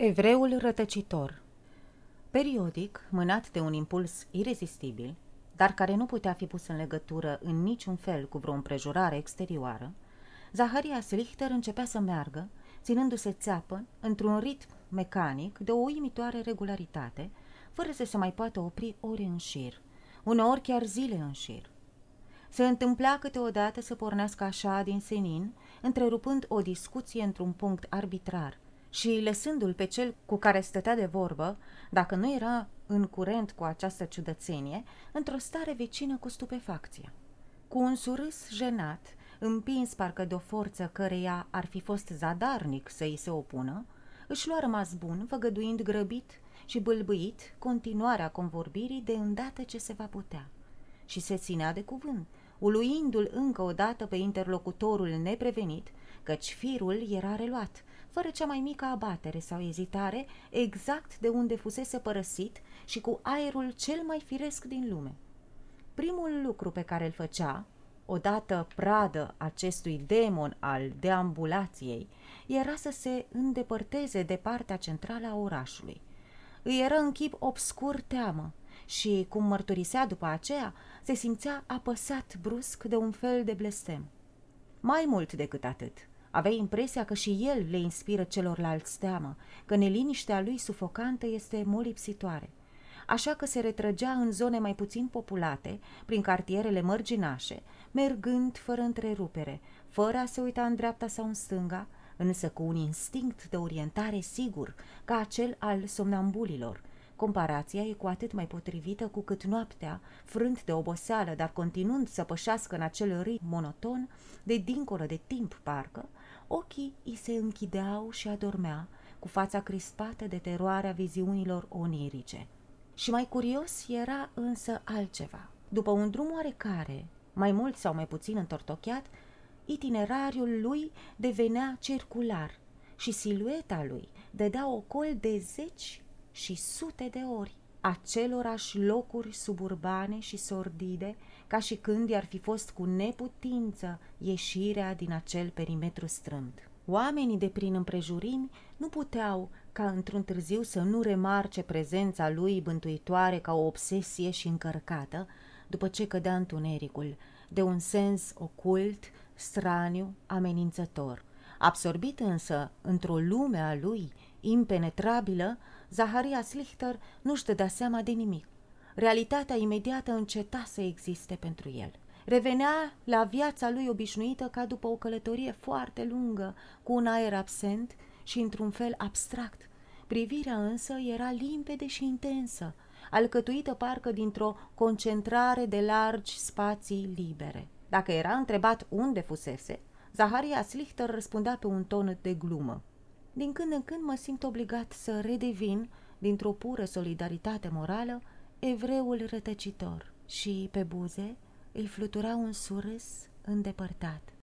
Evreul rătăcitor Periodic, mânat de un impuls irezistibil, dar care nu putea fi pus în legătură în niciun fel cu vreo împrejurare exterioară, Zaharia Slichter începea să meargă, ținându-se țeapă, într-un ritm mecanic de o uimitoare regularitate, fără să se mai poată opri ore în șir, uneori chiar zile în șir. Se întâmpla câteodată să pornească așa din senin, întrerupând o discuție într-un punct arbitrar – și lăsându-l pe cel cu care stătea de vorbă, dacă nu era în curent cu această ciudățenie, într-o stare vecină cu stupefacția. Cu un surâs jenat, împins parcă de o forță căreia ar fi fost zadarnic să îi se opună, își lua rămas bun, făgăduind grăbit și bâlbâit continuarea convorbirii de îndată ce se va putea. Și se ținea de cuvânt, uluindu-l încă o dată pe interlocutorul neprevenit, căci firul era reluat, fără cea mai mică abatere sau ezitare, exact de unde fusese părăsit și cu aerul cel mai firesc din lume. Primul lucru pe care îl făcea, odată pradă acestui demon al deambulației, era să se îndepărteze de partea centrală a orașului. Îi era în chip obscur teamă și, cum mărturisea după aceea, se simțea apăsat brusc de un fel de blestem. Mai mult decât atât, avea impresia că și el le inspiră celorlalți teamă, că neliniștea lui sufocantă este molipsitoare. Așa că se retrăgea în zone mai puțin populate, prin cartierele mărginașe, mergând fără întrerupere, fără a se uita în dreapta sau în stânga, însă cu un instinct de orientare sigur, ca acel al somnambulilor, Comparația e cu atât mai potrivită cu cât noaptea, frânt de oboseală, dar continuând să pășească în acel ritm monoton, de dincolo de timp parcă, ochii îi se închideau și adormea, cu fața crispată de teroarea viziunilor onirice. Și mai curios era însă altceva. După un drum oarecare, mai mult sau mai puțin întortocheat, itinerariul lui devenea circular și silueta lui dădea ocol de zeci și sute de ori acelorași locuri suburbane și sordide, ca și când i-ar fi fost cu neputință ieșirea din acel perimetru strâmt. Oamenii de prin împrejurimi nu puteau ca într-un târziu să nu remarce prezența lui bântuitoare ca o obsesie și încărcată, după ce cădea întunericul, de un sens ocult, straniu, amenințător. Absorbit însă într-o lume a lui impenetrabilă, Zaharia Slichter nu-și dădea seama de nimic. Realitatea imediată înceta să existe pentru el. Revenea la viața lui obișnuită ca după o călătorie foarte lungă, cu un aer absent și într-un fel abstract. Privirea însă era limpede și intensă, alcătuită parcă dintr-o concentrare de largi spații libere. Dacă era întrebat unde fusese, Zaharia Slichter răspundea pe un ton de glumă. Din când în când mă simt obligat să redevin, dintr-o pură solidaritate morală, evreul rătăcitor și pe buze îi flutura un surâs îndepărtat.